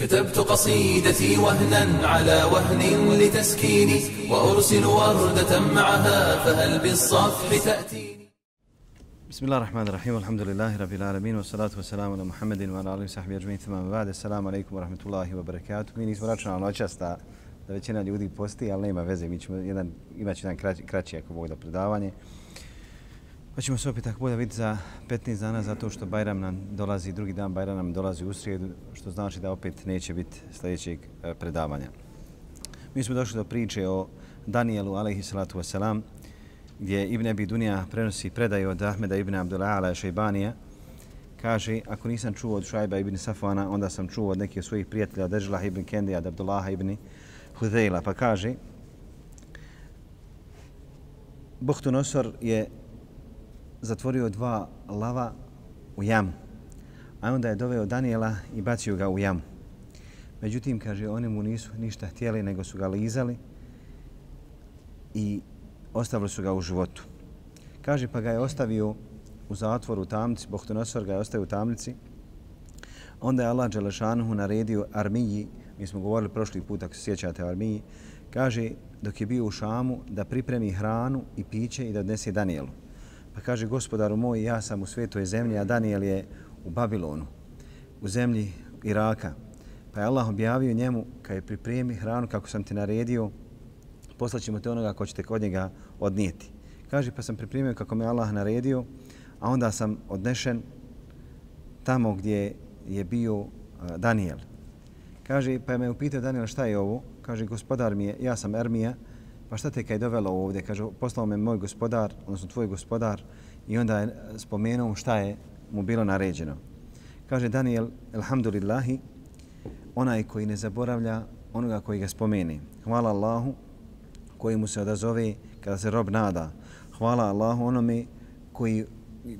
كتبت قصيدتي وهنا على وهن لتسكيني وأرسل وردة معها فهل بالصفح تأتيني بسم الله الرحمن الرحيم والحمد لله رب العالمين والصلاة والسلام على محمد وعلى آله وصحبه أجمعين ثم بعد السلام عليكم ورحمة الله وبركاته Mi nismo računali noćas da, da većina ljudi posti, ali nema veze, mi ćemo jedan, imat će jedan kraći, kraći ako Bog da predavanje. Pa ćemo se opet tako bolje vidjeti za 15 dana zato što Bajram nam dolazi, drugi dan Bajram nam dolazi u srijedu, što znači da opet neće biti sljedećeg e, predavanja. Mi smo došli do priče o Danielu, alaihi salatu wasalam, gdje Ibn Abi Dunija prenosi predaju od Ahmeda ibn Abdullala Šajbanija. Kaže, ako nisam čuo od Šajba ibn Safana, onda sam čuo od nekih svojih prijatelja, od ibn Kendija, od Abdullaha ibn Hudejla. Pa kaže, Buhtu Nosor je zatvorio dva lava u jamu. A onda je doveo Daniela i bacio ga u jamu. Međutim, kaže, oni mu nisu ništa htjeli, nego su ga lizali i ostavili su ga u životu. Kaže, pa ga je ostavio u zatvoru u tamnici, Bohtonosor ga je ostavio u tamnici. Onda je Allah Đelešanuhu naredio armiji, mi smo govorili prošli put, ako se sjećate o armiji, kaže, dok je bio u Šamu, da pripremi hranu i piće i da odnese Danielu. Pa kaže, gospodaru moj, ja sam u svetoj zemlji, a Daniel je u Babilonu, u zemlji Iraka. Pa je Allah objavio njemu, kad je pripremi hranu kako sam ti naredio, poslaćemo te onoga ko ćete kod njega odnijeti. Kaže, pa sam pripremio kako me Allah naredio, a onda sam odnešen tamo gdje je bio Daniel. Kaže, pa je me upitao Daniel šta je ovo? Kaže, gospodar mi je, ja sam Ermija, pa šta te kaj dovelo ovdje? Kaže, poslao me moj gospodar, odnosno tvoj gospodar, i onda je spomenuo šta je mu bilo naređeno. Kaže Daniel, alhamdulillahi, onaj koji ne zaboravlja onoga koji ga spomeni. Hvala Allahu koji mu se odazove kada se rob nada. Hvala Allahu onome koji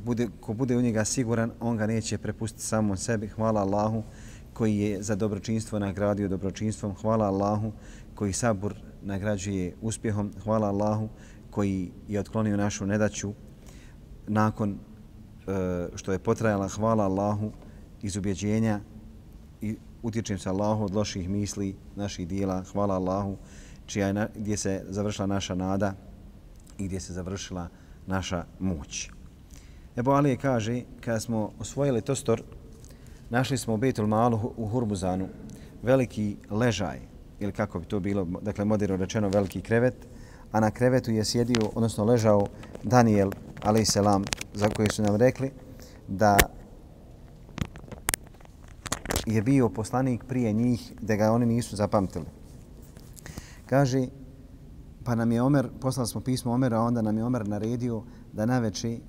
bude, ko bude u njega siguran, on ga neće prepustiti samom sebi. Hvala Allahu koji je za dobročinstvo nagradio dobročinstvom. Hvala Allahu koji sabur nagrađuje uspjehom. Hvala Allahu koji je otklonio našu nedaću nakon e, što je potrajala. Hvala Allahu iz ubjeđenja i utječem se Allahu od loših misli naših dijela. Hvala Allahu čija je, gdje se završila naša nada i gdje se završila naša moć. Ebu Alije kaže, kada smo osvojili Tostor, našli smo u Betul Malu u Hurbuzanu veliki ležaj, ili kako bi to bilo, dakle moderno rečeno veliki krevet, a na krevetu je sjedio, odnosno ležao Daniel, ali selam, za koje su nam rekli da je bio poslanik prije njih, da ga oni nisu zapamtili. Kaže, pa nam je Omer, poslali smo pismo Omera, a onda nam je Omer naredio da na veći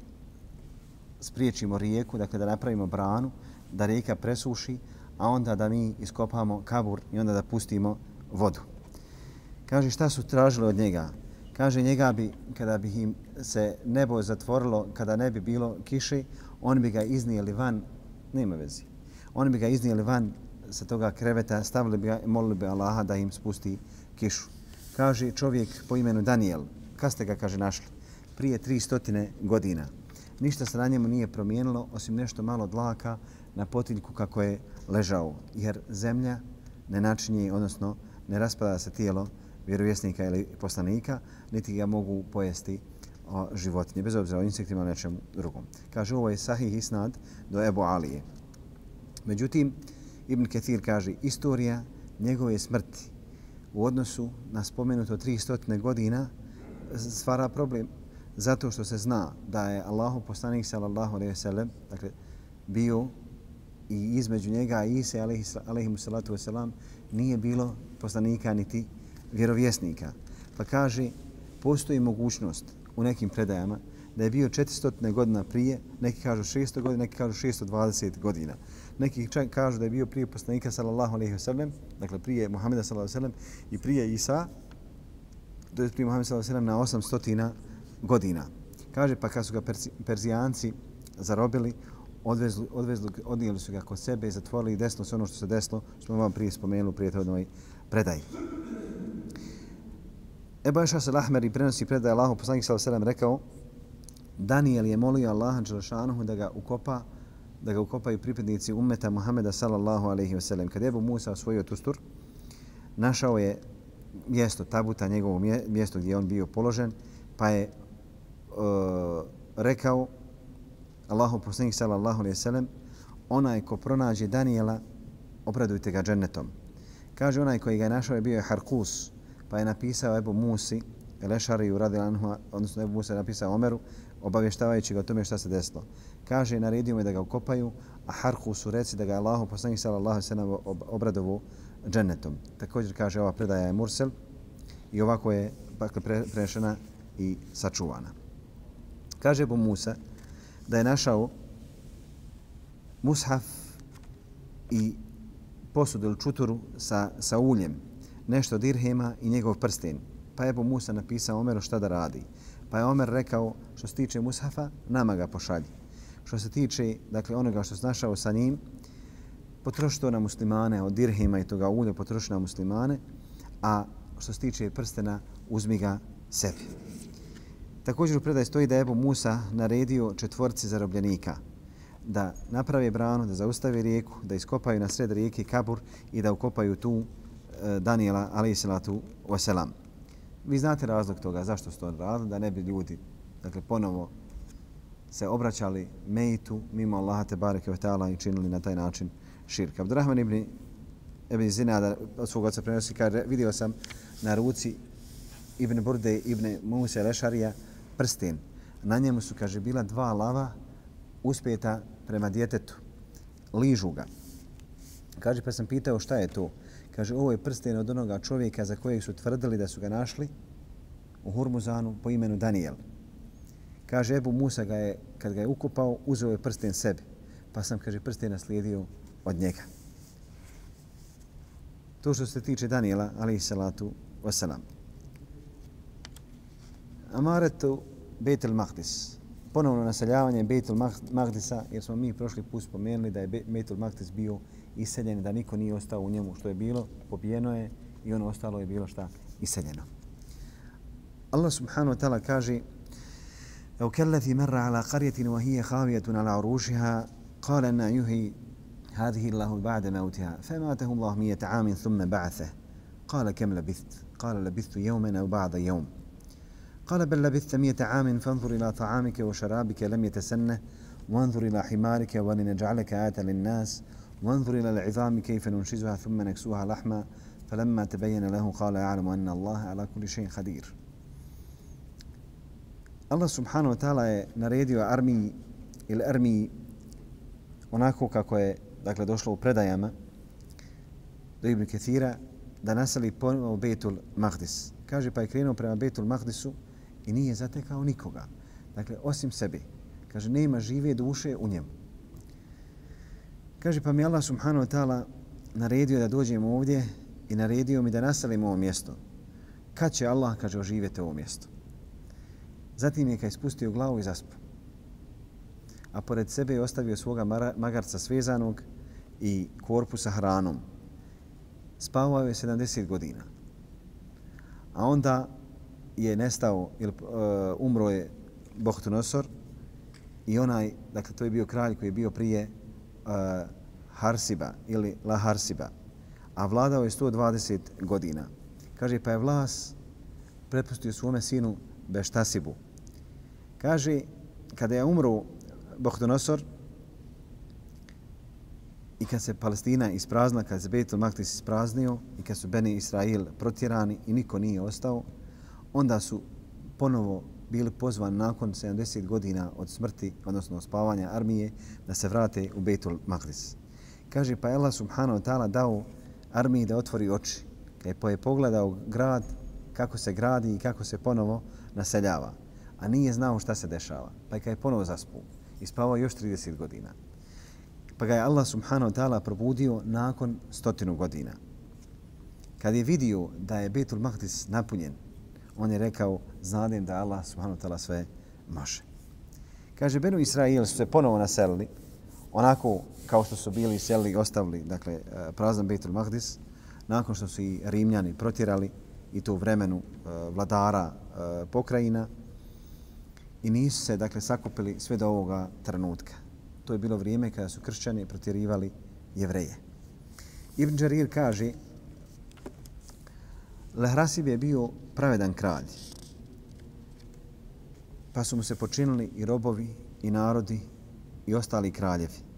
spriječimo rijeku, dakle da napravimo branu, da rijeka presuši, a onda da mi iskopamo kabur i onda da pustimo vodu. Kaže, šta su tražili od njega? Kaže, njega bi, kada bi im se nebo zatvorilo, kada ne bi bilo kiše, oni bi ga iznijeli van, nema vezi, oni bi ga iznijeli van sa toga kreveta, stavili bi ga i molili bi Allaha da im spusti kišu. Kaže čovjek po imenu Daniel, kad ste ga, kaže, našli? Prije 300 godina. Ništa se na njemu nije promijenilo, osim nešto malo dlaka na potiljku kako je ležao. Jer zemlja ne načinje, odnosno ne raspada se tijelo vjerovjesnika ili poslanika, niti ga mogu pojesti o životinje, bez obzira o insektima ili nečemu drugom. Kaže, ovo je sahih isnad do Ebu Alije. Međutim, Ibn Ketir kaže, istorija njegove smrti u odnosu na spomenuto 300 godina stvara problem zato što se zna da je Allahu poslanik sallallahu alejhi ve sellem dakle bio i između njega i Isa alejhi salatu vesselam nije bilo poslanika niti vjerovjesnika. Pa kaže postoji mogućnost u nekim predajama da je bio 400 godina prije, neki kažu 600 godina, neki kažu 620 godina. Neki čak kažu da je bio prije poslanika sallallahu alejhi ve sellem, dakle prije Muhameda sallallahu alejhi ve sellem i prije Isa, to je prije Muhameda sallallahu alejhi ve sellem na 800 godina. Kaže pa kad su ga Perzijanci zarobili, odvezli, odvezli, odnijeli su ga kod sebe i zatvorili desno se ono što se desilo, što smo vam prije spomenuli u toj predaji. Ebu Eša se Lahmeri prenosi predaje Allahu poslanik sallallahu alejhi ve rekao Daniel je molio Allaha dželle da ga ukopa da ga ukopaju pripadnici ummeta Muhameda sallallahu alaihi wasallam. Kad je Ebu Musa osvojio Tustur, našao je mjesto tabuta, njegovo mjesto gdje je on bio položen, pa je uh, rekao Allahu poslanik sallallahu alejhi ve sellem onaj ko pronađe Daniela obradujte ga džennetom. Kaže onaj koji ga je našao je bio je Harkus, pa je napisao Ebu Musi, Elešari u radi Anhu, odnosno Ebu Musa je napisao Omeru, obavještavajući ga o tome šta se desilo. Kaže, naredio me da ga ukopaju, a Harkusu reci da ga je Allahu poslanik sallallahu alejhi ve sellem obradovu džennetom. Također kaže ova predaja je Mursel i ovako je dakle, pre, prešena i sačuvana. Kaže Ebu Musa da je našao mushaf i posudu ili čuturu sa, sa uljem, nešto dirhema i njegov prsten. Pa je Ebu Musa napisao Omeru šta da radi. Pa je Omer rekao što se tiče mushafa, nama ga pošalji. Što se tiče dakle, onoga što se našao sa njim, potroši to na muslimane, od dirhema i toga ulja potroši na muslimane, a što se tiče prstena, uzmi ga sebi. Također u predaj stoji da je Ebu Musa naredio četvorci zarobljenika da naprave branu, da zaustave rijeku, da iskopaju na sred rijeke Kabur i da ukopaju tu e, Daniela alaihissalatu wasalam. Vi znate razlog toga, zašto su to radili, da ne bi ljudi dakle, ponovo se obraćali mejtu mimo Allaha te bareke ve taala i činili na taj način širk. Abdurrahman ibn Ibn Zinada od svog oca prenosi kaže vidio sam na ruci Ibn Burde ibn Musa Lešarija prsten. Na njemu su, kaže, bila dva lava uspjeta prema djetetu. Ližu ga. Kaže, pa sam pitao šta je to. Kaže, ovo je prsten od onoga čovjeka za kojeg su tvrdili da su ga našli u Hurmuzanu po imenu Daniel. Kaže, Ebu Musa ga je, kad ga je ukupao, uzeo je prsten sebi. Pa sam, kaže, prsten naslijedio od njega. To što se tiče Daniela, ali i salatu wasalam. Amaretu Betel Mahdis. Ponovno naseljavanje Betel Mahdisa, jer smo mi prošli put spomenuli da je Betel Mahdis bio iseljen, da niko nije ostao u njemu što je bilo, pobijeno je i ono ostalo je bilo šta iseljeno. Allah subhanahu wa ta'ala kaže أو كالذي مر على قرية وهي خاوية على عروشها قال أن يهي هذه الله بعد موتها فماته الله مية عام ثم بعثه قال كم لبثت قال لبثت يوما أو بعض يوم قال بل لبثت مئة عام فانظر إلى طعامك وشرابك لم يتسنه وانظر إلى حمارك ولنجعلك آية للناس وانظر إلى العظام كيف ننشزها ثم نكسوها لحما فلما تبين له قال يعلم أن الله على كل شيء قدير Allah subhanahu wa ta'ala je naredio armiji ili armiji onako kako je dakle, došlo u predajama do Ibn Kethira da nasali ponovo Betul Mahdis. Kaže pa je krenuo prema Betul Mahdisu i nije zatekao nikoga. Dakle, osim sebe. Kaže, nema žive duše u njemu. Kaže, pa mi Allah subhanahu wa ta'ala naredio da dođem ovdje i naredio mi da naselim ovo mjesto. Kad će Allah, kaže, oživjeti ovo mjesto? Zatim je kaj spustio glavu i zaspao. A pored sebe je ostavio svoga magarca svezanog i korpu sa hranom. Spavao je 70 godina. A onda je nestao ili uh, eh, umro je Bohtunosor i onaj, dakle to je bio kralj koji je bio prije uh, Harsiba ili La Harsiba, a vladao je 120 godina. Kaže, pa je vlas prepustio svome sinu Beštasibu. Kaže, kada je umro Bohtunosor i kad se Palestina ispraznila, kad se Betul Maktis ispraznio i kad su Beni Israil protjerani i niko nije ostao, onda su ponovo bili pozvani nakon 70 godina od smrti, odnosno spavanja armije, da se vrate u Betul Maqdis. Kaže, pa Allah subhanahu wa ta'ala dao armiji da otvori oči. Kad je pogledao grad, kako se gradi i kako se ponovo naseljava. A nije znao šta se dešava. Pa je kad je ponovo zaspu i spavao još 30 godina. Pa ga je Allah subhanahu wa ta'ala probudio nakon stotinu godina. Kad je vidio da je Betul Mahdis napunjen, on je rekao, znadem da Allah subhanahu ta'ala sve može. Kaže, Benu Israil su se ponovo naselili, onako kao što su bili selili i ostavili, dakle, e, prazan Betul Mahdis, nakon što su i Rimljani protjerali i to u vremenu eh, vladara eh, pokrajina i nisu se, dakle, sakupili sve do ovoga trenutka. To je bilo vrijeme kada su kršćani protjerivali jevreje. Ibn Đarir kaže Lehrasib je bio pravedan kralj. Pa su mu se počinili i robovi, i narodi, i ostali kraljevi.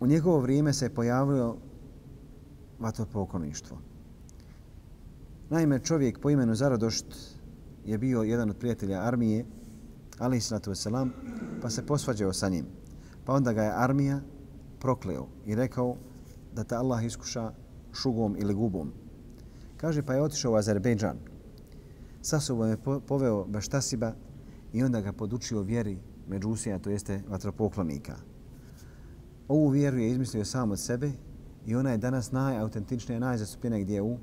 U njegovo vrijeme se je pojavilo vatopokoništvo. Naime, čovjek po imenu Zaradošt je bio jedan od prijatelja armije, ali islatu selam, pa se posvađao sa njim. Pa onda ga je armija prokleo i rekao da te Allah iskuša šugom ili gubom. Kaže, pa je otišao u Azerbejdžan. Sa sobom je poveo Baštasiba i onda ga podučio vjeri Međusija, to jeste vatropoklonika. Ovu vjeru je izmislio sam od sebe i ona je danas najautentičnija, najzastupljena gdje u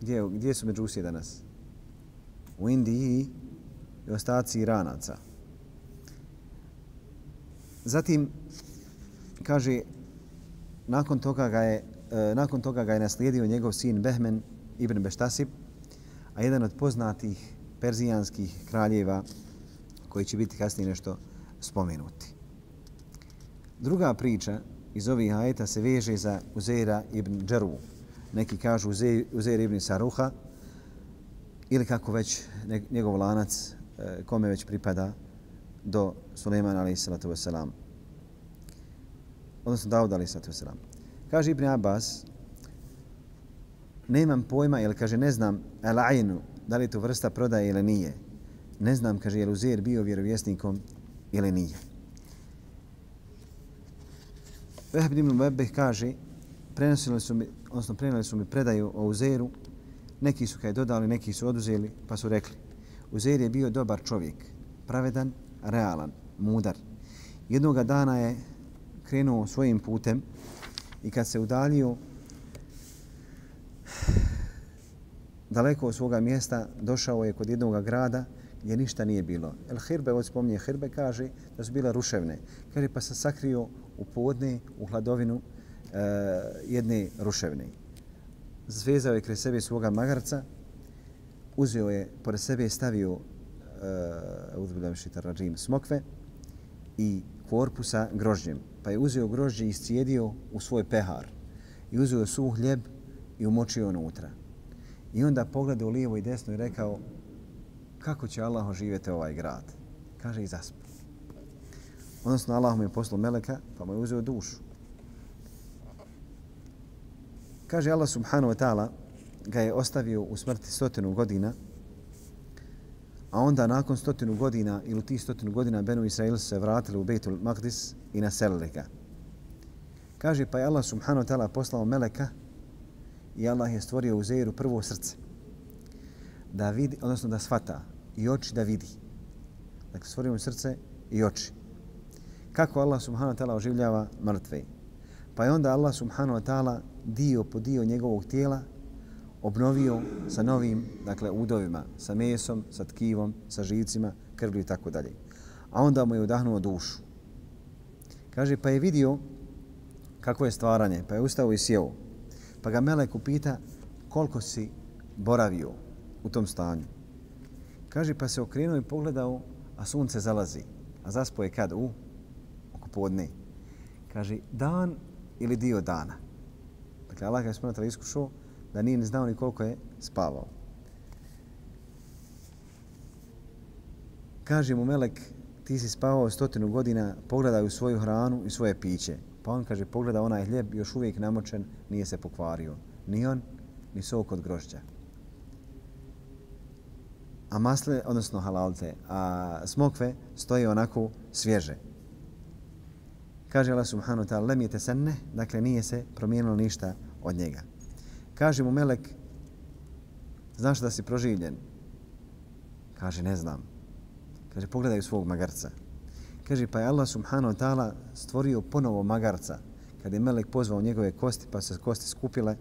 gdje, gdje su Međusije danas? U Indiji i ostaci Iranaca. Zatim, kaže, nakon toga ga je, e, nakon toga ga je naslijedio njegov sin Behmen ibn Beštasib, a jedan od poznatih perzijanskih kraljeva koji će biti kasnije nešto spomenuti. Druga priča iz ovih ajeta se veže za Uzeira ibn Džeru. Neki kažu Uzeir ibn Saruha ili kako već njegov lanac e, kome već pripada do Suleimana alaih salatu wasalam. Odnosno Dauda alaih salatu wasalam. Kaže Ibn Abbas, nemam pojma, ili kaže ne znam, el ainu, da li to vrsta prodaje ili nije. Ne znam, kaže, je li Uzeir bio vjerovjesnikom ili nije. Vehb ibn Mebeh kaže, prenosili su mi, odnosno prenali su mi predaju o Uzeru, neki su kaj dodali, neki su oduzeli, pa su rekli, Uzeir je bio dobar čovjek, pravedan, realan, mudar. Jednoga dana je krenuo svojim putem i kad se udalio daleko od svoga mjesta, došao je kod jednog grada gdje ništa nije bilo. El Hirbe, od spominje Hirbe, kaže da su bile ruševne. Kaže pa se sakrio u podne, u hladovinu uh, jedne ruševne. Zvezao je kre sebe svoga magarca, uzeo je, pored sebe stavio e, uh, uzbiljam šitar rađim smokve i korpusa grožđem. Pa je uzeo grožđe i iscijedio u svoj pehar. I uzeo suh hljeb i umočio unutra. I onda pogledao lijevo i desno i rekao kako će Allah oživjeti ovaj grad? Kaže i zaspo. Odnosno Allah mu je poslao meleka pa mu je uzeo dušu. Kaže Allah subhanahu wa ta'ala ga je ostavio u smrti stotinu godina a onda nakon stotinu godina ili ti stotinu godina Benu Israil se vratili u Bejtul Maqdis i naselili ga. Kaže pa je Allah subhanahu wa ta'ala poslao meleka i Allah je stvorio u Zeiru prvo srce da vidi, odnosno da svata i oči da vidi. Dakle, stvorio mu srce i oči. Kako Allah subhanahu wa ta'ala oživljava mrtve. Pa je onda Allah subhanahu wa ta'ala dio po dio njegovog tijela obnovio sa novim, dakle, udovima, sa mesom, sa tkivom, sa živcima, krvlju i tako dalje. A onda mu je udahnuo dušu. Kaže, pa je vidio kako je stvaranje, pa je ustao i sjeo. Pa ga Melek upita koliko si boravio u tom stanju. Kaže, pa se okrenuo i pogledao, a sunce zalazi. A zaspo je kad? U? Oko podne. Kaže, dan ili dio dana. Dakle, Allah ga je smrata iskušao da nije ni znao ni koliko je spavao. Kaže mu Melek, ti si spavao stotinu godina, pogledaj u svoju hranu i svoje piće. Pa on kaže, pogleda onaj hljeb, još uvijek namočen, nije se pokvario. Ni on, ni sok od grožđa. A masle, odnosno halalte, a smokve stoje onako svježe. Kaže Allah subhanahu wa ta'ala, lem je tesenne, dakle nije se promijenilo ništa od njega. Kaže mu Melek, znaš da si proživljen? Kaže, ne znam. Kaže, pogledaj svog magarca. Kaže, pa je Allah subhanahu wa ta'ala stvorio ponovo magarca. Kad je Melek pozvao njegove kosti, pa se kosti skupile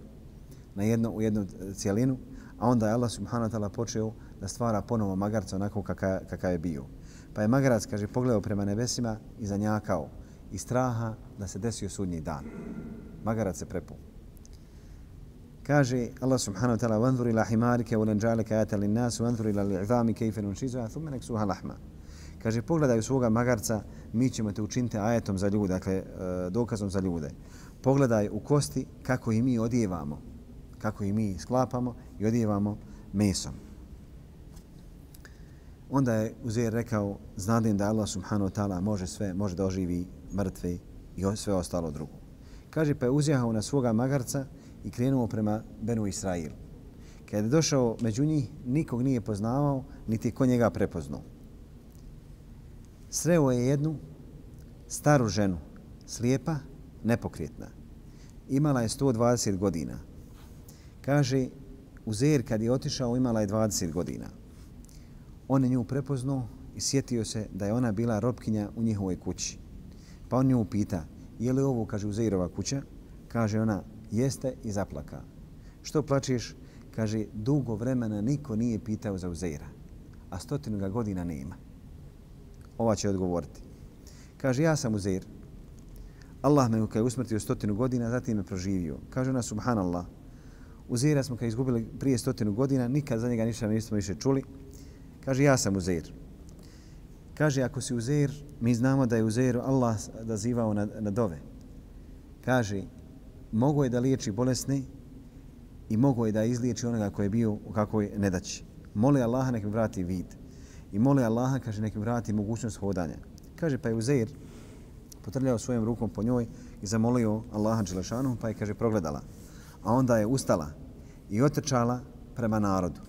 na jedno, u jednu e, cijelinu, a onda je Allah subhanahu wa ta'ala počeo da stvara ponovo magarca onako kakav kaka je bio. Pa je magarac, kaže, pogledao prema nebesima i zanjakao iz straha da se desio sudnji dan. Magarac se prepuo. Kaže Allah subhanahu wa ta'ala vanzur ila حِمَارِكَ wa آتَ ja'alaka ayatan lin nas كَيْفَ ila ثُمَّ kayfa لَحْمَا thumma naksuha lahma. Kaže pogledaj svoga magarca, mi ćemo te učiniti ajetom za ljude, dakle e, dokazom za ljude. Pogledaj u kosti kako i mi odjevamo, kako i mi sklapamo i odjevamo mesom. Onda je Uzer rekao, znadim da Allah subhanahu wa ta'ala može sve, može da oživi mrtve i sve ostalo drugo. Kaže pa je uzjahao na svoga magarca i krenuo prema Benu Israilu. Kad je došao među njih, nikog nije poznavao, niti ko njega prepoznao. Sreo je jednu staru ženu, slijepa, nepokretna. Imala je 120 godina. Kaže, Uzer kad je otišao imala je 20 godina. On je nju prepoznao i sjetio se da je ona bila robkinja u njihovoj kući. Pa on nju pita, je li ovo, kaže Uzerova kuća? Kaže ona, jeste i zaplaka. Što plačeš? Kaže, dugo vremena niko nije pitao za Uzeira, a stotinu ga godina nema. Ova će odgovoriti. Kaže, ja sam Uzeir. Allah me kada je usmrtio stotinu godina, zatim me proživio. Kaže ona, subhanallah, Uzeira smo kada izgubili prije stotinu godina, nikad za njega ništa nismo više čuli. Kaže, ja sam Uzeir. Kaže, ako si Uzeir, mi znamo da je Uzeiru Allah dazivao na, na dove. Kaže, mogo je da liječi bolesne i mogo je da izliječi onoga koji je bio u kakvoj nedaći. Moli Allaha nek mi vrati vid. I moli Allaha, kaže, nek mi vrati mogućnost hodanja. Kaže, pa je Uzeir potrljao svojom rukom po njoj i zamolio Allaha Đelešanu, pa je, kaže, progledala. A onda je ustala i otrčala prema narodu.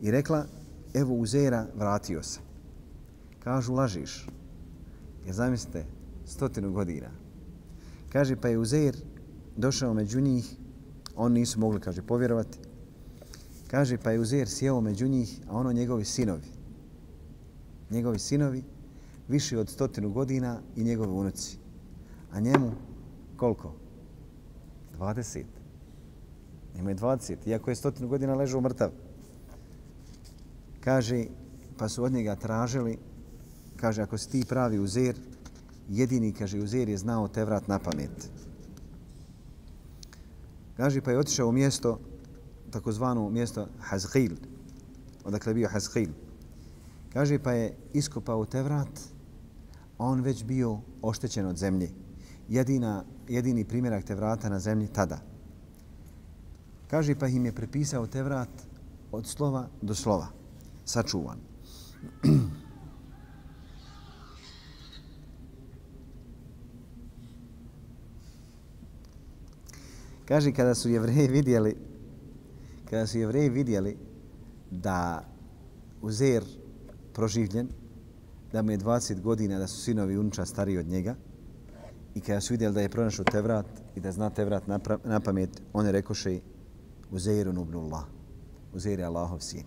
I rekla, evo Uzeira vratio se. Kažu, lažiš. Jer zamislite, stotinu godina. Kaže, pa je Uzeir došao među njih, oni nisu mogli, kaže, povjerovati. Kaže, pa je Uzer sjeo među njih, a ono njegovi sinovi. Njegovi sinovi, više od stotinu godina i njegovi unuci. A njemu, koliko? 20. Njemu je 20, iako je stotinu godina ležao mrtav. Kaže, pa su od njega tražili, kaže, ako si ti pravi Uzer, jedini, kaže, Uzer je znao te vrat na pamet. Kaže, pa je otišao u mjesto, takozvano mjesto Hazgil, odakle je bio Hazgil. Kaže, pa je iskopao Tevrat, a on već bio oštećen od zemlje. Jedina, jedini primjerak Tevrata na zemlji tada. Kaže, pa im je prepisao Tevrat od slova do slova, sačuvan. Kaže, kada su jevreji vidjeli, kada su jevreji vidjeli da Uzer proživljen, da mu je 20 godina, da su sinovi unča stariji od njega, i kada su vidjeli da je pronašao Tevrat i da zna Tevrat na, na pamet, oni rekoše Uzeiru nubnullah. Uzeir je Allahov sin.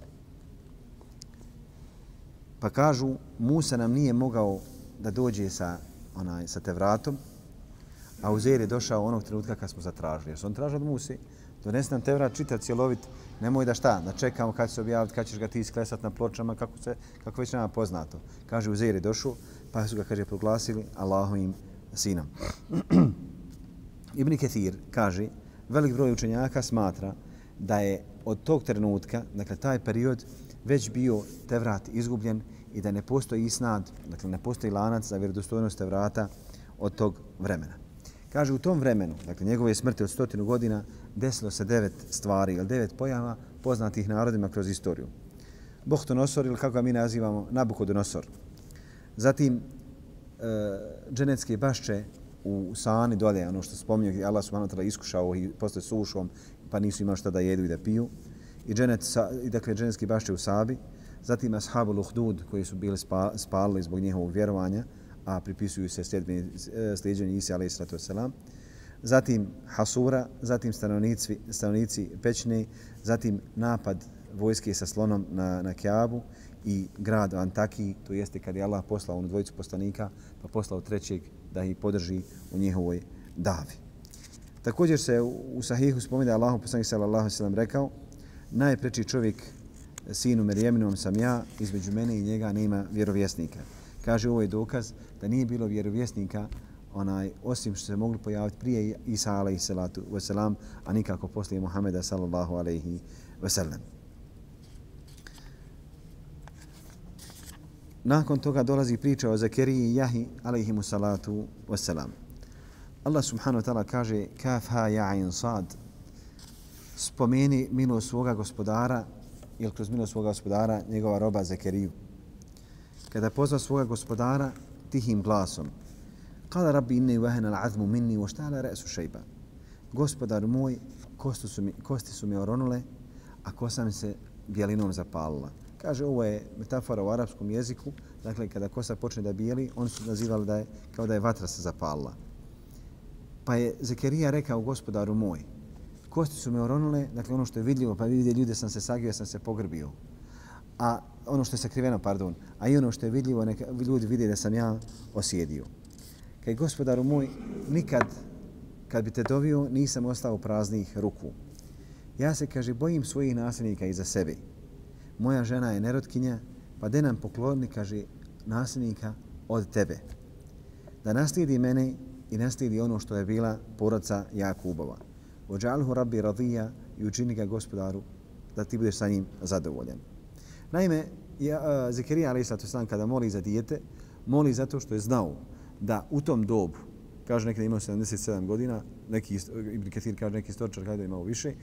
Pa kažu, Musa nam nije mogao da dođe sa, onaj, sa Tevratom, A Uzeir je došao onog trenutka kad smo zatražili. Jer su on tražili od Musi, donesi nam Tevrat čita cjelovit, nemoj da šta, da čekamo kad će se objaviti, kad ćeš ga ti isklesat na pločama, kako, se, kako već nama poznato. Kaže, Uzeir je došao, pa su ga, kaže, proglasili Allahovim sinom. Ibn Ketir kaže, velik broj učenjaka smatra da je od tog trenutka, dakle taj period, već bio Tevrat izgubljen i da ne postoji isnad, dakle ne postoji lanac za vjerodostojnost Tevrata od tog vremena. Kaže, u tom vremenu, dakle njegove smrti od stotinu godina, desilo se devet stvari ili devet pojava poznatih narodima kroz istoriju. Bohtonosor ili kako ga mi nazivamo, Nabukodonosor. Zatim, e, dženecke bašče u Sani dolje, ono što spominju gdje Allah subhanahu ta'ala iskušao i posle sušom, pa nisu imali šta da jedu i da piju. I, dženet, i dakle, dženecke bašče u Sabi. Zatim, Ashabu Luhdud, koji su bili spa, spalili zbog njihovog vjerovanja a pripisuju se sljeđenje eh, Isi alaih sallatu wasalam. Zatim Hasura, zatim stanovnici, stanovnici Pećne, zatim napad vojske sa slonom na, na Kjabu i grad Antaki, to jeste kad je Allah poslao onu dvojicu poslanika, pa poslao trećeg da ih podrži u njihovoj davi. Također se u Sahihu spominje da Allah poslanik sallallahu sallam rekao najpreči čovjek sinu Merijeminom sam ja, između mene i njega nema vjerovjesnika. Kaže, ovo je dokaz da nije bilo vjerovjesnika onaj, osim što se mogli pojaviti prije Isa alejhi salatu wasalam, a nikako poslije Muhameda sallallahu alejhi ve sellem. Nakon toga dolazi priča o Zakeriji i Jahi alejhimu salatu wasalam. Allah subhanahu wa ta'ala kaže kaf ha ja'in sad spomeni milost svoga gospodara ili kroz milost svoga gospodara njegova roba Zakeriju. Kada pozva svoga gospodara tihim glasom Kala rabbi inni vahena l'azmu minni wa štala re'su šejba. Gospodar moj, kosti su, mi, kosti su mi oronule, a kosa mi se bijelinom zapalila. Kaže, ovo je metafora u arapskom jeziku, dakle, kada kosa počne da bijeli, oni su nazivali da je, kao da je vatra se zapalila. Pa je Zekerija rekao gospodaru moj, kosti su me oronule, dakle ono što je vidljivo, pa vidi ljude sam se sagio, sam se pogrbio. A ono što je sakriveno, pardon, a i ono što je vidljivo, neka ljudi vide da sam ja osjedio. Kaj gospodaru moj, nikad kad bi te dovio, nisam ostao praznih ruku. Ja se, kaže, bojim svojih nasljednika iza sebe. Moja žena je nerotkinja, pa de nam pokloni, kaže, nasljednika od tebe. Da naslijedi mene i naslijedi ono što je bila porodca Jakubova. Ođalhu rabbi radija i učini ga gospodaru da ti budeš sa njim zadovoljan. Naime, ja, uh, Zekerija ali kada moli za dijete, moli zato što je znao da u tom dobu, kaže nekada imao 77 godina, neki Ibn Kathir kaže neki istoričar kada je imao više,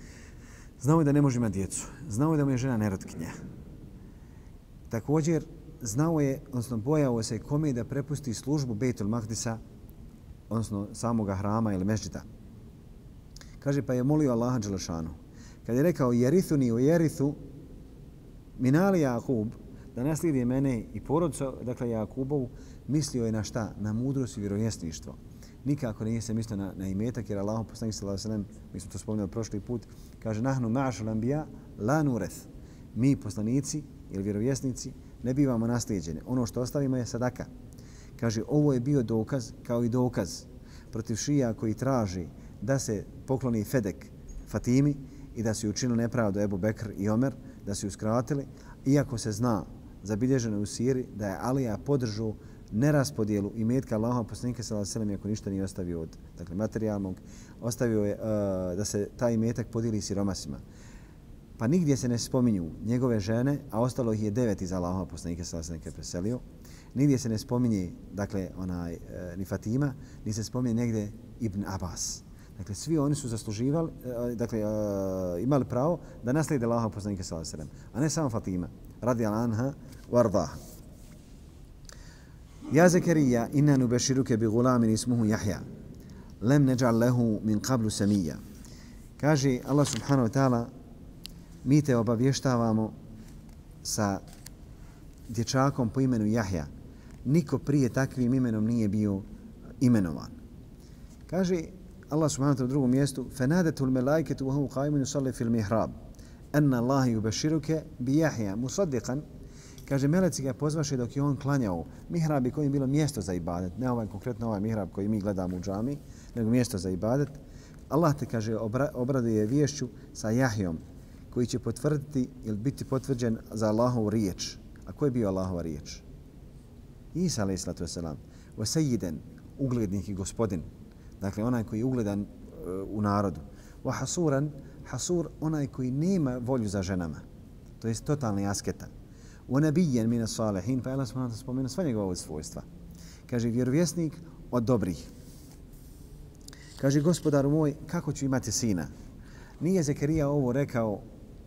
znao je da ne može imati djecu. Znao je da mu je žena nerotkinja. Također, znao je, odnosno bojao se kome da prepusti službu Betul Mahdisa, odnosno samoga hrama ili mešđita. Kaže, pa je molio Allaha Đelešanu. Kad je rekao, jerithu ni u jerithu, minali Jakub, da naslijedi mene i porodca, dakle Jakubovu, mislio je na šta? Na mudrost i vjerovjesništvo. Nikako nije se mislio na, na imetak, jer Allah poslanik sallallahu alejhi ve sellem, mi smo to spomenuli prošli put, kaže nahnu ma'ashul anbiya la nureth. Mi poslanici ili vjerovjesnici ne bivamo naslijeđeni. Ono što ostavimo je sadaka. Kaže ovo je bio dokaz kao i dokaz protiv šija koji traži da se pokloni Fedek Fatimi i da se učinili nepravdu Ebu Bekr i Omer, da su uskratili, iako se zna zabilježeno u Siri da je Alija podržao neraspodijelu i metka Allaha poslanika sallallahu alejhi ve ako ništa nije ostavio od dakle materijalnog. Ostavio je uh, da se taj imetak podijeli siromasima. Pa nigdje se ne spominju njegove žene a ostalo ih je devet iz Allaha poslanika sallallahu alejhi ve preselio. Nigdje se ne spominje dakle onaj uh, ni Fatima ni se spominje negdje Ibn Abbas. Dakle, svi oni su zasluživali, e, e, dakle, e, imali pravo da naslijede Allaha poslanika sallallahu alejhi ve a ne samo Fatima, radi anha, wardaha. Ja Zekerija, inna nubeširuke bi gulamin ismuhu Jahja. Lem neđal lehu min qablu samija. Kaže Allah subhanahu wa ta'ala, mi te obavještavamo sa dječakom po imenu Jahja. Niko prije takvim imenom nije bio imenovan. Kaže Allah subhanahu wa ta'ala u drugom mjestu, فَنَادَتُ الْمَلَائِكَةُ وَهُمْ قَائِمُنُ صَلِّ فِي الْمِحْرَابِ أَنَّ اللَّهِ يُبَشِّرُكَ بِيَحْيَا مُصَدِّقًا Kaže, meleci ga pozvaše dok je on klanjao mihrabi koji je bilo mjesto za ibadet, ne ovaj konkretno ovaj mihrab koji mi gledamo u džami, nego mjesto za ibadet. Allah te, kaže, obra, obraduje vješću sa Jahijom koji će potvrditi ili biti potvrđen za Allahovu riječ. A ko je bio Allahova riječ? Isa, alaih sallatu wasalam, o sejiden, uglednik i gospodin. Dakle, onaj koji je ugledan e, u narodu. Wa hasuran, hasur, onaj koji nema volju za ženama. To je totalni asketan min as-salihin, pa Allah subhanahu spomenu sva njegova svojstva. Kaže, vjerovjesnik od dobrih. Kaže, gospodaru moj, kako ću imati sina? Nije Zekerija ovo rekao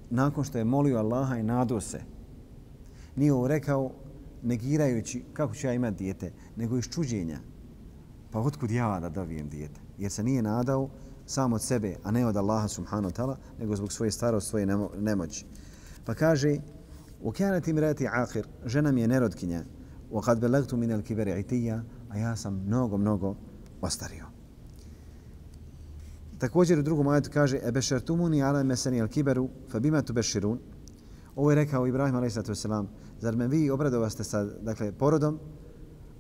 nakon što je molio Allaha i nadao se. Nije ovo rekao negirajući kako ću ja imati dijete, nego iz čuđenja pa otkud ja da dobijem dijete? Jer se nije nadao sam od sebe, a ne od Allaha subhanahu wa ta'ala, nego zbog svoje starosti, svoje nemo nemoći. Pa kaže, u kjanati mreti akhir, žena mi je nerodkinja, u kad belegtu min al kiberi itija, a ja sam mnogo, mnogo ostario. Također u drugom ajatu kaže, Ebešertumuni ala meseni al kiberu, fa bima tu beširun. Ovo je rekao Ibrahim a.s. Zar me vi obradovaste sa dakle, porodom,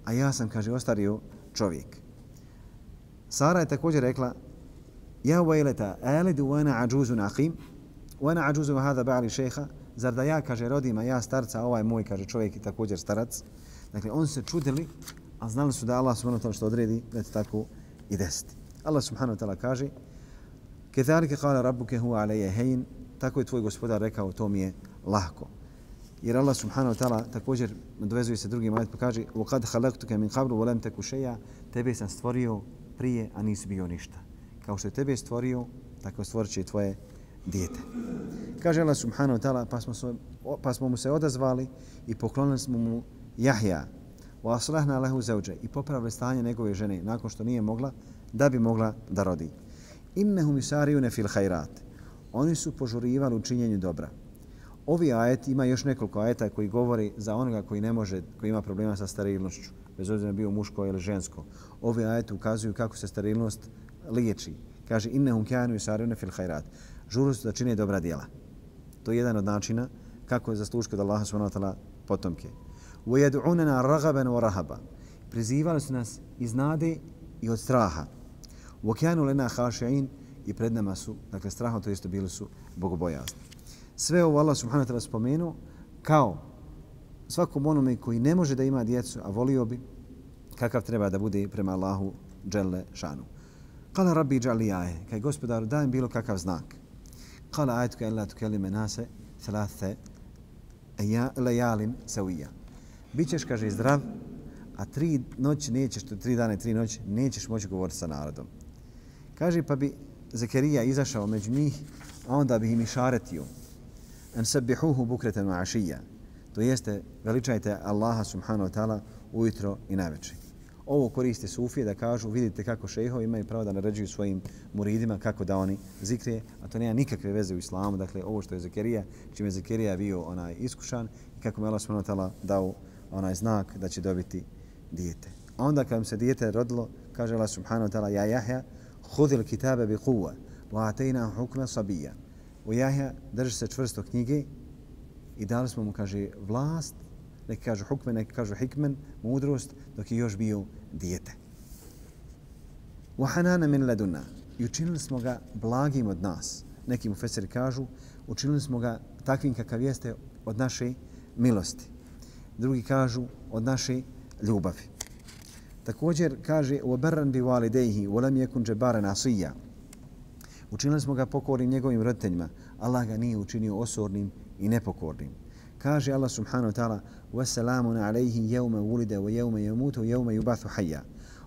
a ja sam, kaže, ostario čovjek. Sara je također rekla ja vajleta alidu wa ana ajuzun aqim wa ana ajuzu hada ba'li šeha zar da ja, kaže, rodim, a ja starca, a ovaj moj, kaže, čovjek i također starac. Dakle, on se čudili, a znali su da Allah subhanahu wa ta'ala što odredi, da će tako i desiti. Allah subhanahu wa ta'ala kaže Kedalike kala rabbuke huwa alaje hejn, tako je tvoj gospodar rekao, to mi je lahko. Jer Allah subhanahu wa ta'ala također dovezuje se drugim ajet pa kaže وَقَدْ خَلَقْتُكَ مِنْ قَبْرُ وَلَمْ تَكُ شَيَا Tebe sam stvorio prije, a nisi bio ništa. Kao što je tebe stvorio, tako stvorit će i tvoje dijete. Kaže Allah subhanahu wa ta'ala, pa, smo pa smo mu se odazvali i poklonili smo mu Jahja. Wa aslahna lahu zawja i popravili stanje njegove žene nakon što nije mogla da bi mogla da rodi. Innahum yusariuna fil khairat. Oni su požurivali u činjenju dobra Ovi ajeti ima još nekoliko ajeta koji govori za onoga koji ne može, koji ima problema sa sterilnošću, bez obzira bio muško ili žensko. Ovi ajeti ukazuju kako se sterilnost liječi. Kaže innahum kanu yusariuna fil khairat. Žuru su da čine dobra djela. To je jedan od načina kako je zaslužiti od Allaha subhanahu wa ta'ala potomke. وَيَدْعُونَنَا رَغَبًا وَرَهَبًا Prizivali su nas iz nade i od straha. وَكَانُوا لَنَا خَاشِعِينَ I pred nama su, dakle strahom to isto bili su bogobojazni. Sve ovo Allah subhanahu wa ta'ala spomenu kao svakom onome koji ne može da ima djecu, a volio bi, kakav treba da bude prema Allahu dželle šanu. Kala rabbi džali jaje, kaj gospodaru dajem bilo kakav znak. Kala ajetu illa Allah tukelime nase, thalathe, lejalin savija. Bićeš, kaže, zdrav, a tri noći nećeš, tri dana tri noći, nećeš moći govoriti sa narodom. Kaže, pa bi Zakarija izašao među njih, a onda bi im išaretio en sebihuhu bukreten ma'ašija. To jeste, veličajte Allaha subhanahu wa ta'ala ujutro i najveće. Ovo koriste sufije da kažu, vidite kako šejhovi imaju pravo da naređuju svojim muridima kako da oni zikrije, a to nema nikakve veze u islamu. Dakle, ovo što je Zakarija, čime je Zakarija bio onaj iskušan i kako mu Allah subhanahu wa ta'ala dao onaj znak da će dobiti dijete. A onda kad se dijete rodilo, kaže Allah subhanahu wa ta'ala, ja Jahja, hudil kitabe bi kuva, wa atejna hukme sabija. U Jahja drži se čvrsto knjige i dali smo mu, kaže, vlast, neki kažu hukme, neki kažu hikmen, mudrost, dok je još bio dijete. Wahanana min laduna. I učinili smo ga blagim od nas. Neki mu feseri kažu, učinili smo ga takvim kakav jeste od naše milosti. Drugi kažu od naše ljubavi. Također kaže u oberan bi validejhi u lam jekun džebara nasija. Učinili smo ga pokornim njegovim roditeljima. Allah ga nije učinio osornim i nepokornim. Kaže Allah subhanahu wa ta'ala وَسَلَامٌ عَلَيْهِ يَوْمَ وُلِدَ وَيَوْمَ يَمُوتُ وَيَوْمَ يُبَثُ حَيَّا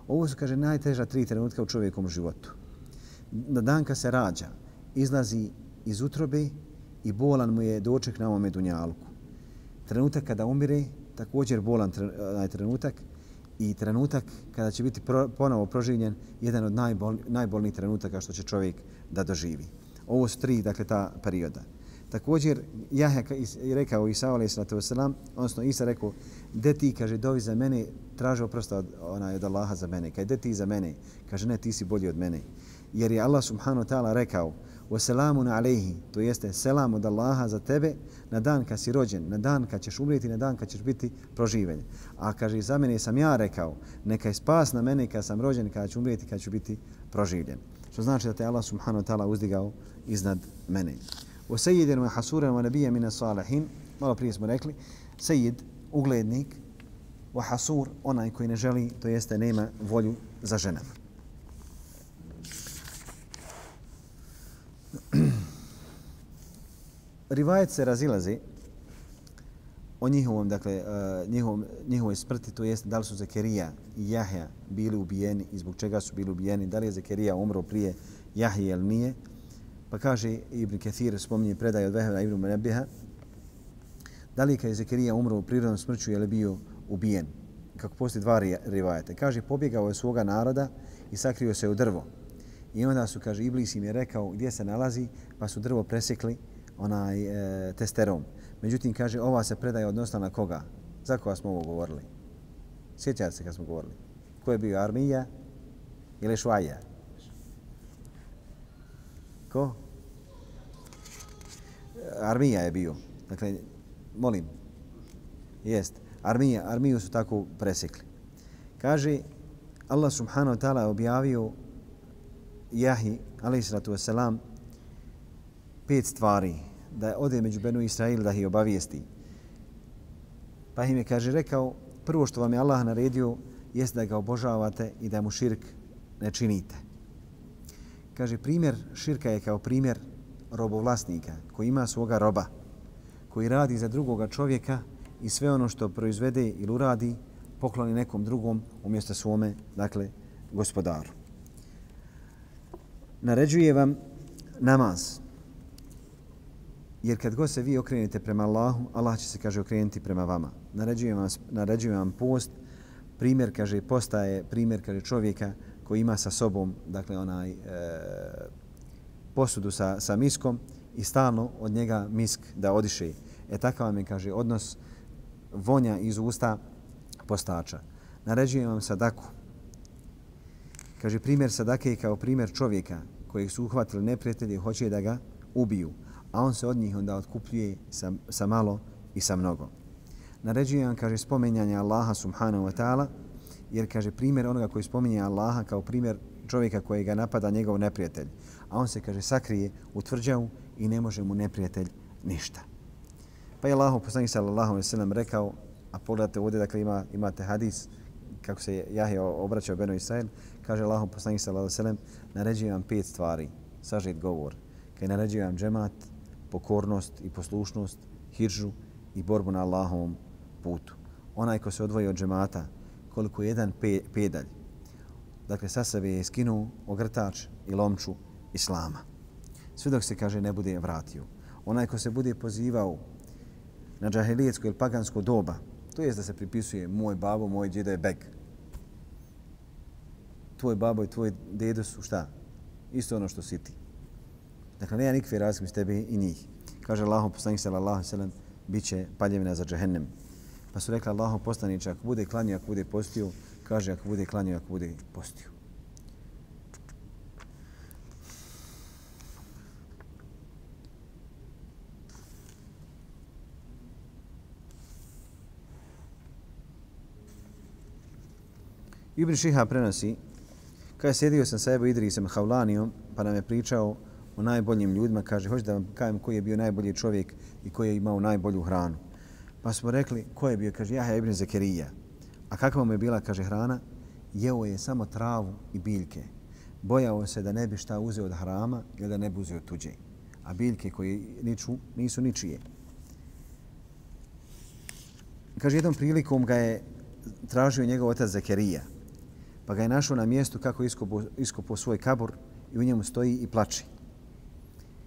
Ovo su, kaže, najteža tri trenutka u čovjekom životu. Na dan kad se rađa, izlazi iz utrobe i bolan mu je doček na ovome dunjalku. Trenutak kada umire, također bolan trenutak i trenutak kada će biti pro, ponovo proživljen jedan od najbol, najbolnijih trenutaka što će čovjek da doživi. Ovo su tri, dakle, ta perioda. Također, Jahja je rekao Isa, alaih sallatu wasalam, odnosno Isa rekao, de ti, kaže, dovi za mene, traži oprosta od, onaj, od Allaha za mene. Kaže, de ti za mene? Kaže, ne, ti si bolji od mene. Jer je Allah subhanahu wa ta'ala rekao, wasalamun alaihi, to jeste selam od Allaha za tebe na dan kad si rođen, na dan kad ćeš umrijeti, na dan kad ćeš biti proživen. A kaže, za mene sam ja rekao, neka je spas na mene kad sam rođen, kad ću umrijeti, kad ću biti proživljen. Što znači da te Allah subhanahu wa ta'ala uzdigao iznad mene. O sejidinu wa hasuran wa nabija mine salihin, malo prije smo rekli, sejid, uglednik, wa hasur, onaj koji ne želi, to jeste nema volju za ženama. Rivajet se razilazi o njihovom, dakle, e, njihovom, njihovoj smrti, to jeste da li su Zakerija i Jahja bili ubijeni i zbog čega su bili ubijeni, da li je Zakerija umro prije Jahje ili nije. Pa kaže Ibn Kathir, spominje predaj od Veheva Ibn Menebiha, da li je Zakerija umro u prirodnom smrću ili bio ubijen. Kako postoji dva rivajete. Kaže, pobjegao je svoga naroda i sakrio se u drvo. I onda su, kaže, Iblis im je rekao gdje se nalazi, pa su drvo presekli onaj e, testerom. Međutim, kaže, ova se predaje odnosno na koga? Za koga smo ovo govorili? Sjećate se kad smo govorili? Ko je bio armija ili švaja? Ko? Armija je bio. Dakle, molim. Jest. Armija, armiju su tako presekli. Kaže, Allah subhanahu wa ta'ala objavio Jahi, alaih salatu wasalam, pet stvari da ode među Benu Israil da ih obavijesti. Pa im je, kaže, rekao, prvo što vam je Allah naredio jest da ga obožavate i da mu širk ne činite. Kaže, primjer širka je kao primjer robovlasnika koji ima svoga roba, koji radi za drugoga čovjeka i sve ono što proizvede ili uradi pokloni nekom drugom umjesto svome, dakle, gospodaru. Naređuje vam namaz. Jer kad god se vi okrenete prema Allahu, Allah će se, kaže, okrenuti prema vama. Naređujem vam, naređujem vam post. Primjer, kaže, postaje primjer, kaže, čovjeka koji ima sa sobom, dakle, onaj e, posudu sa, sa miskom i stalno od njega misk da odiše. E takav vam je, kaže, odnos vonja iz usta postača. Naređujem vam sadaku. Kaže, primjer sadake je kao primjer čovjeka kojeg su uhvatili neprijatelji i hoće da ga ubiju, a on se od njih onda otkupljuje sa, sa malo i sa mnogo. Naređuje vam, kaže, spomenjanje Allaha subhanahu wa ta'ala, jer, kaže, primjer onoga koji spominje Allaha kao primjer čovjeka koji ga napada njegov neprijatelj, a on se, kaže, sakrije u tvrđavu i ne može mu neprijatelj ništa. Pa je Allah poslanik sallallahu alejhi ve sellem rekao, a pogledajte ovdje, dakle ima, imate hadis kako se Jahja obraćao Beno Israel, kaže Allah poslanik sallallahu alejhi ve sellem, naređujem vam pet stvari, sažet govor, kaj naređujem vam džemat, pokornost i poslušnost, hiržu i borbu na Allahovom putu. Onaj ko se odvoji od džemata, koliko jedan pe, pedalj, dakle sa sebe je skinuo ogrtač i lomču Islama. Sve dok se, kaže, ne bude vratio. Onaj ko se bude pozivao na džahilijetsko ili pagansko doba, to jest da se pripisuje moj babo, moj djeda je beg. Tvoj babo i tvoj dedo su šta? Isto ono što si ti. Dakle, nema nikakve razlike s tebi i njih. Kaže Allahu poslanik sallallahu sallam, bit će paljevina za džahennem. Pa su rekli Allahu poslaniče, ako bude klanio, ako bude postio, kaže ako bude klanio, ako bude postio. Ibn Šiha prenosi, kada sjedio sam sa Ebu Idrisem Havlanijom, pa nam je pričao o najboljim ljudima, kaže, hoće da vam kajem koji je bio najbolji čovjek i koji je imao najbolju hranu. Pa smo rekli, ko je bio? Kaže, Jaha Ibn Zekerija. A kakva mu je bila, kaže, hrana? Jeo je samo travu i biljke. Bojao se da ne bi šta uzeo od hrama ili da ne bi uzeo tuđe. A biljke koje niču, nisu ničije. Kaže, jednom prilikom ga je tražio njegov otac Zekerija pa ga je našao na mjestu kako iskopo, iskopo svoj kabor i u njemu stoji i plači.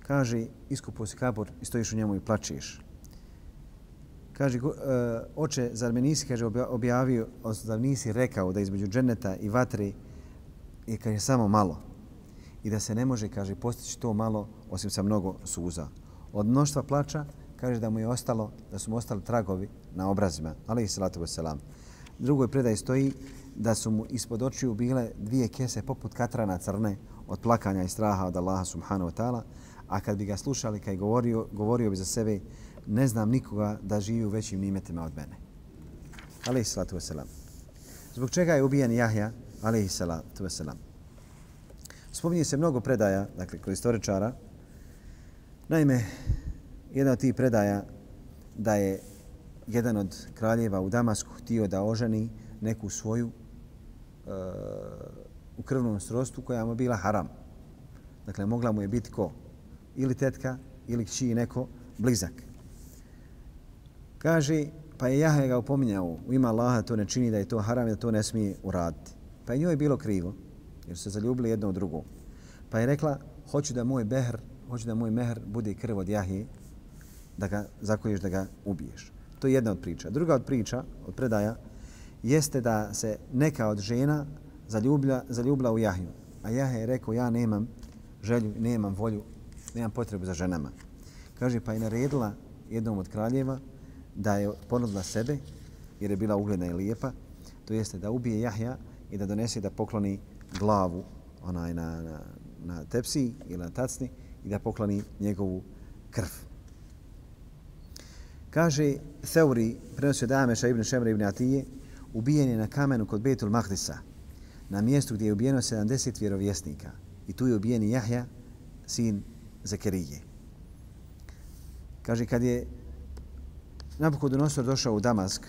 Kaže, iskupo si kabor i stojiš u njemu i plačeš. Kaže, uh, oče, zar me nisi, kaže, objavio, odnosno zar nisi rekao da između dženeta i vatre je, kaže, samo malo i da se ne može, kaže, postići to malo osim sa mnogo suza. Od mnoštva plača, kaže da mu je ostalo, da su mu ostali tragovi na obrazima, ali i salatu wasalam. Drugoj predaj stoji da su mu ispod očiju bile dvije kese poput katrana crne od plakanja i straha od Allaha subhanahu wa ta'ala, a kad bi ga slušali kaj govorio, govorio bi za sebe ne znam nikoga da živi u većim nimetima od mene. Alayhi salatu wasalam. Zbog čega je ubijen Jahja? Alayhi salatu wasalam. Spominje se mnogo predaja, dakle, kod istoričara. Naime, jedna od tih predaja da je jedan od kraljeva u Damasku htio da oženi neku svoju uh, u krvnom srostu koja mu bila haram. Dakle, mogla mu je biti ko? Ili tetka, ili kći neko blizak. Kaže, pa je Jahve ga upominjao, u ima Allaha to ne čini da je to haram i da to ne smije uraditi. Pa je njoj bilo krivo, jer su se zaljubili jedno u drugo. Pa je rekla, hoću da moj behr, hoću da moj mehr bude krv od Jahije, da ga zakoješ da ga ubiješ. To je jedna od priča. Druga od priča, od predaja, jeste da se neka od žena zaljubila, zaljubila u Jahju. A Jahja je rekao, ja nemam želju, nemam volju, nemam potrebu za ženama. Kaže, pa je naredila jednom od kraljeva da je ponudila sebe, jer je bila ugledna i lijepa, to jeste da ubije Jahja i da donese da pokloni glavu onaj na, na, na tepsiji ili na tacni i da pokloni njegovu krv. Kaže Theuri, prenosio da Ameša ibn Šemre ibn Atije, ubijen je na kamenu kod Betul Mahdisa, na mjestu gdje je ubijeno 70 vjerovjesnika. I tu je ubijen Jahja, sin Zekerije. Kaže, kad je Nabukodonosor došao u Damask,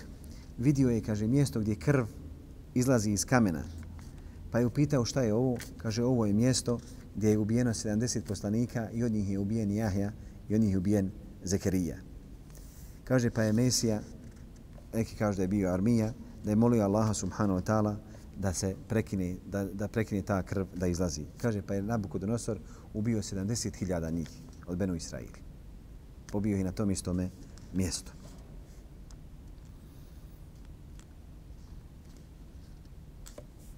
vidio je, kaže, mjesto gdje krv izlazi iz kamena. Pa je upitao šta je ovo? Kaže, ovo je mjesto gdje je ubijeno 70 poslanika i od njih je ubijen Jahja i od njih je ubijen Zekerija. Kaže, pa je Mesija, neki kaže da je bio armija, da je molio Allaha subhanahu wa ta'ala da se prekine, da, da prekine ta krv da izlazi. Kaže, pa je Nabukodonosor ubio 70.000 njih od Benu Israili. Pobio ih na tom istome mjestu.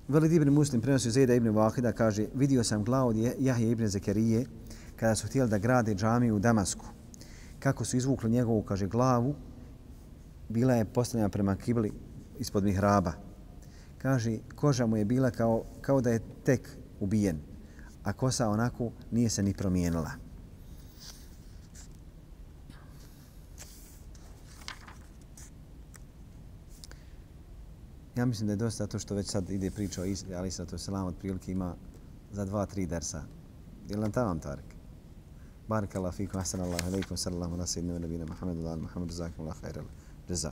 Velid ibn Muslim prenosi Zejda ibn Vahida, kaže, vidio sam glavu od Jahije ibn Zekerije kada su htjeli da grade džamiju u Damasku. Kako su izvukli njegovu, kaže, glavu, bila je postavljena prema kibli ispod mihraba. Kaže, koža mu je bila kao, kao da je tek ubijen, a kosa onako nije se ni promijenila. Ja mislim da je dosta to što već sad ide priča o Isri, ali sad to selam od prilike ima za dva, tri dersa. Je li nam tamam, Tarek? Barak Allah fikum, ahsan Allah, alaikum, sallallahu ala sayyidina nabina Muhammedu, ala Muhammedu, zakum Allah, khairal, jaza.